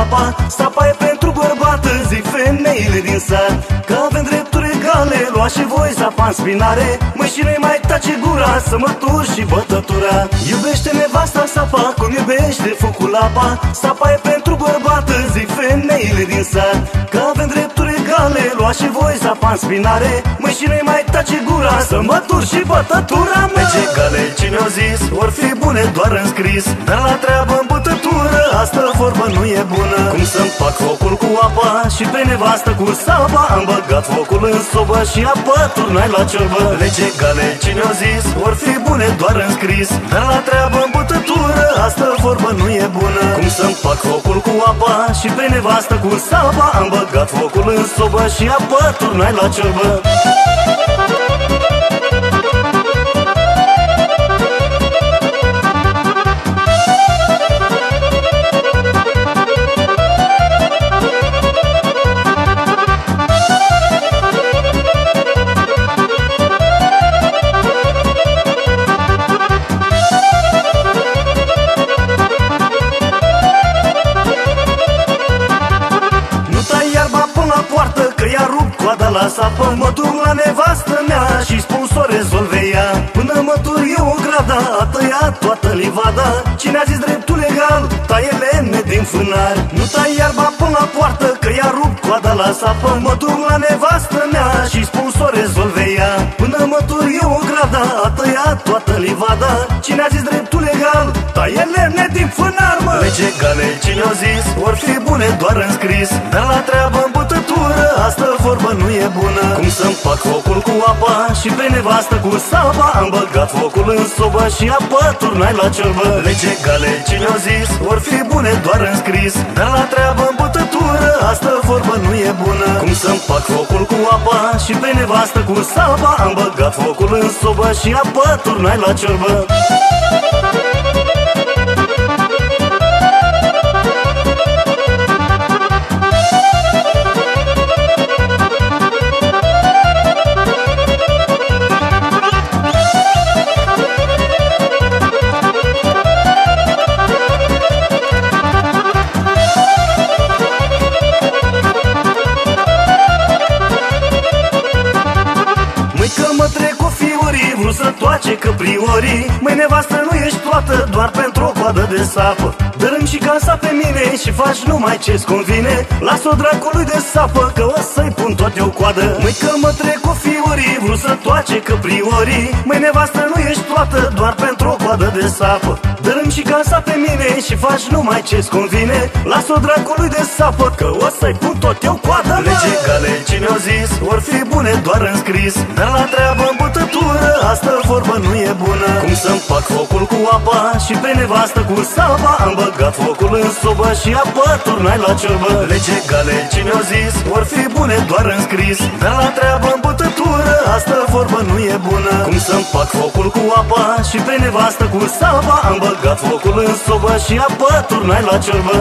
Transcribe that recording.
apa Sapa e pentru bărbat, zic femeile din sat. Că avem drepturi egale, lua și voi sapa în spinare. Măi și nu mai tace gura, să mă tur și bătătura Iubește nevasta sapa, cum iubește focul apa Sapa e pentru bărbat, zic femeile din sat. Că avem drepturi egale, lua și voi sapa în spinare. Măi și nu mai tace gura, să mă tur și bătătura mea Ce gale, cine o zis, or fi bune doar în scris. Dar la treabă în bătătură, asta vorbă nu e bună. Cum să-mi fac focul cu apa și pe nevastă cu saba? Am băgat focul în sobă și apă turnai la ciorbă. Lege gale, cine o zis, or fi bune doar în scris. Dar la treabă în bătătură, asta vorbă nu e bună. Cum să-mi fac focul cu apa și pe nevastă cu saba? Am băgat focul în sobă și apă turnai la ciorbă coada la sapă Mă duc la nevastă mea și spun să o rezolve ea. Până mă tur eu o grada, a tăiat toată livada. Cine a zis dreptul legal, taie lemne din fânar Nu tai iarba până la poartă, că i-a rupt coada la sapă. Mă duc la nevastă mea și spun să o rezolve ea. Până mă tur eu o grada, a tăiat toată livada. Cine a zis dreptul legal, taie lemne din fânar, mă. Lege gale, cine o zis, vor fi bune doar în scris. Dar la treabă în bătătură, asta vorbă nu e bună. Cum să-mi fac focul cu apa și pe nevastă cu saba? Am băgat focul în sobă și apă turnai la ciorbă Lege gale, cine o zis, vor fi bune doar în scris. Dar la treabă în bătătură, asta vorbă nu e bună. Cum să-mi fac focul cu apa și pe nevastă cu saba? Am băgat focul în sobă și apă turnai la ciorbă vrut să toace că priorii Măi nevastă nu ești toată doar pentru o coadă de sapă. Dărâm și casa pe mine și faci numai ce-ți convine. Las-o dracului de sapă că o să-i pun toate o coadă Măi că mă trec cu fiorii, vrut să toace că priorii Măi nevastă nu ești toată doar pentru o coadă de sapă. Dărâm și casa pe mine și faci numai ce-ți convine. Las-o dracului de sapă că o să-i pun toate o coadă Lege gale, cine o zis, or fi bune doar în scris. Dar la treabă în bătătură asta vorbă nu e bună. Cum să-mi fac focul cu apa și pe nevastă cu saba? Am băgat focul în sobă și apă turnai la ciorbă. Lege gale, cine o zis, vor fi bune doar în scris. Dar la treabă în bătătură, asta vorbă nu e bună. Cum să-mi fac focul cu apa și pe nevastă cu saba? Am băgat focul în sobă și apă turnai la ciorbă